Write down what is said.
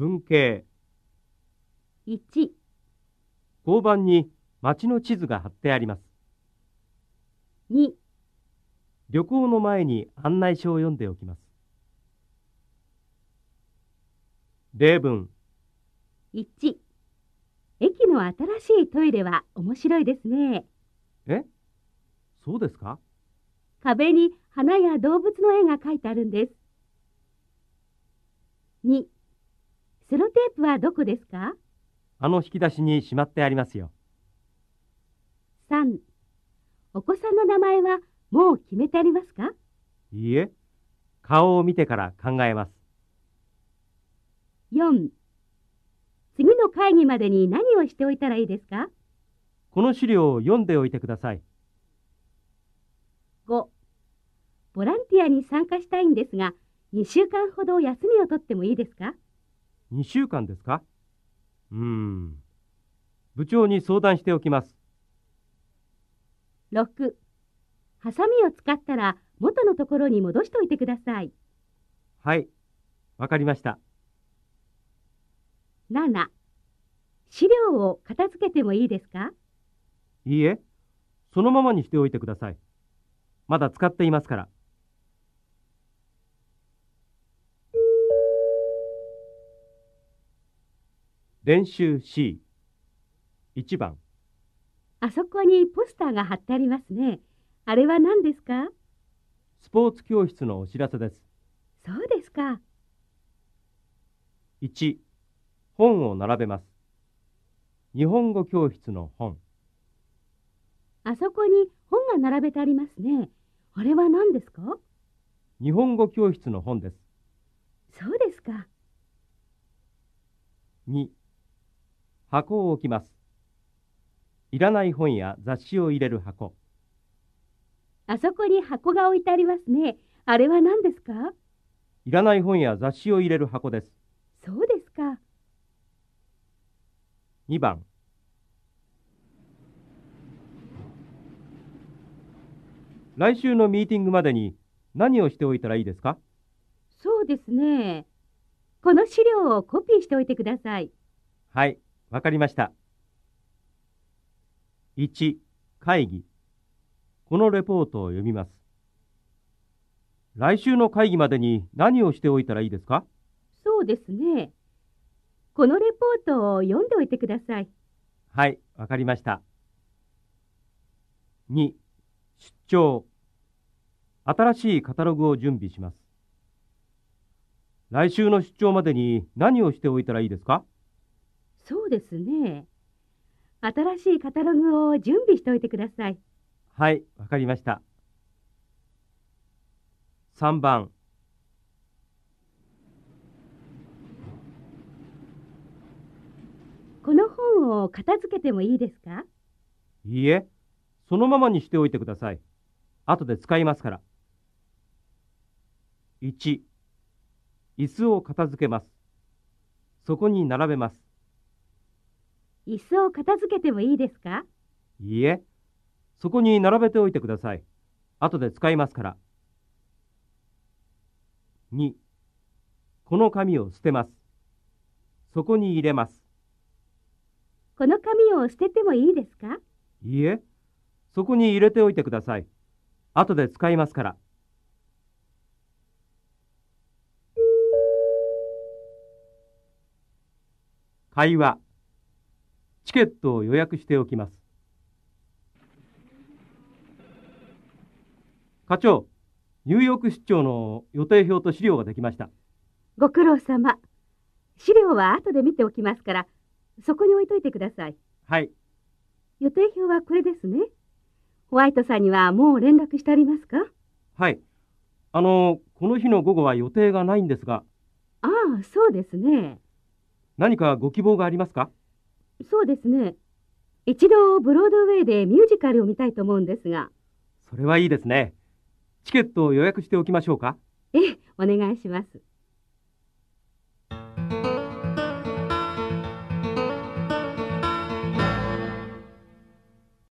文系。1、交番に街の地図が貼ってあります。2、旅行の前に案内書を読んでおきます。例文、1。駅の新しいトイレは面白いですね。え？そうですか？壁に花や動物の絵が描いてあるんです。2、セロテープはどこですか？あの引き出しにしまってありますよ。?3、お子さんの名前はもう決めてありますか？いいえ、顔を見てから考えます。?4、次の会議までに何をしておいたらいいですか？この資料を読んでおいてください。?5、ボランティアに参加したいんですが、2週間ほど休みを取ってもいいですか？2週間ですか？うーん。部長に相談しておきます。6、ハサミを使ったら元のところに戻しておいてください。はい、わかりました。7、資料を片付けてもいいですか？いいえ、そのままにしておいてください。まだ使っていますから。練習 C。1番、あそこにポスターが貼ってありますね。あれは何ですか？スポーツ教室のお知らせです。そうですか。1、本を並べます。日本語教室の本。あそこに本が並べてありますね。あれは何ですか？日本語教室の本です。そうですか。2、箱を置きます。いらない本や雑誌を入れる箱。あそこに箱が置いてありますね。あれは何ですか？いらない本や雑誌を入れる箱です。そうですか。2番、来週のミーティングまでに何をしておいたらいいですか？そうですね。この資料をコピーしておいてください。はい、わかりました。1、会議。このレポートを読みます。来週の会議までに何をしておいたらいいですか？そうですね。このレポートを読んでおいてください。はい、わかりました。2、出張。新しいカタログを準備します。来週の出張までに何をしておいたらいいですか？そうですね。新しいカタログを準備しておいてください。はい、わかりました。3番、この本を片付けてもいいですか？いいえ、そのままにしておいてください。後で使いますから。1、椅子を片付けます。そこに並べます。椅子を片付けてもいいですか？いいえ、そこに並べておいてください。後で使いますから。2、この紙を捨てます。そこに入れます。この紙を捨ててもいいですか？いいえ、そこに入れておいてください。後で使いますから。会話。チケットを予約しておきます。課長、ニューヨーク出張の予定表と資料ができました。ご苦労様。資料は後で見ておきますから、そこに置いといてください。はい、予定表はこれですね。ホワイトさんにはもう連絡してありますか？はい。あの、この日の午後は予定がないんですが、ああ、そうですね。何かご希望がありますか？そうですね。一度ブロードウェイでミュージカルを見たいと思うんですが。それはいいですね。チケットを予約しておきましょうかええ、お願いします。